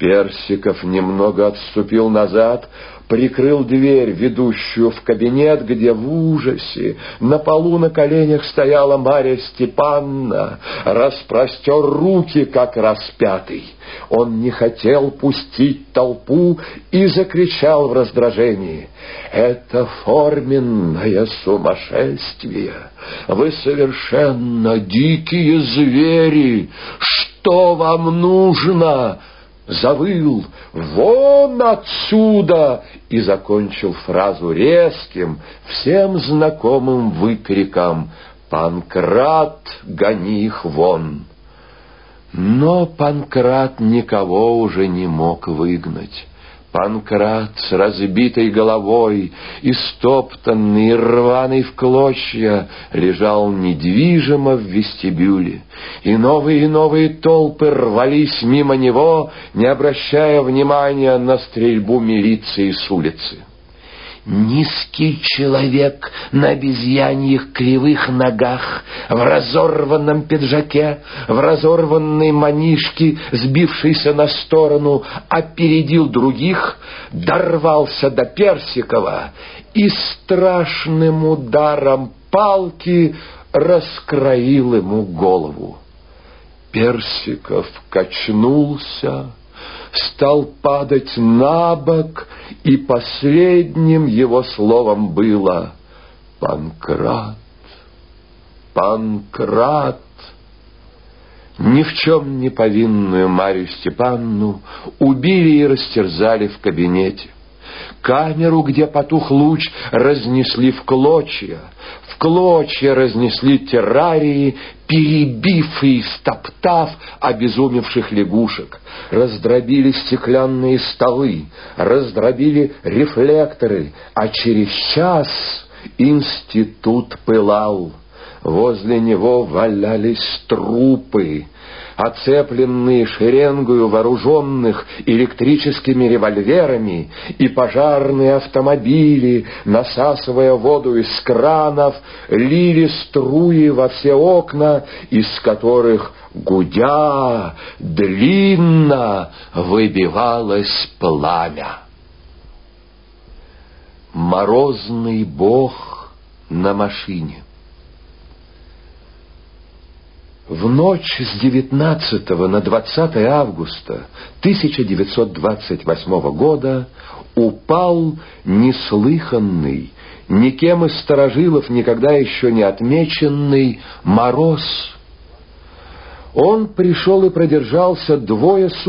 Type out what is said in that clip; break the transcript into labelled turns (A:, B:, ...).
A: Персиков немного отступил назад, прикрыл дверь, ведущую в кабинет, где в ужасе на полу на коленях стояла Марья Степанна, распростер руки, как распятый. Он не хотел пустить толпу и закричал в раздражении. «Это форменное сумасшествие! Вы совершенно дикие звери! Что вам нужно?» Завыл «Вон отсюда!» и закончил фразу резким, всем знакомым выкриком «Панкрат, гони их вон!» Но Панкрат никого уже не мог выгнать. Панкрат с разбитой головой, истоптанный, рваный в клочья, лежал недвижимо в вестибюле, и новые и новые толпы рвались мимо него, не обращая внимания на стрельбу милиции с улицы. Низкий человек на обезьяньих кривых ногах, в разорванном пиджаке, в разорванной манишке, сбившийся на сторону, опередил других, дорвался до Персикова и страшным ударом палки раскроил ему голову. Персиков качнулся, стал падать на бок, и последним его словом было «Панкрат! Панкрат!» Ни в чем не повинную Марию Степанну убили и растерзали в кабинете. Камеру, где потух луч, разнесли в клочья. В клочья разнесли террарии, перебив и стоптав обезумевших лягушек. Раздробили стеклянные столы, раздробили рефлекторы, а через час институт пылал. Возле него валялись трупы, оцепленные шеренгою вооруженных электрическими револьверами, и пожарные автомобили, насасывая воду из кранов, лили струи во все окна, из которых, гудя, длинно выбивалось пламя. Морозный бог на машине. В ночь с 19 на 20 августа 1928 года упал неслыханный, никем из сторожилов никогда еще не отмеченный мороз. Он пришел и продержался двое суток,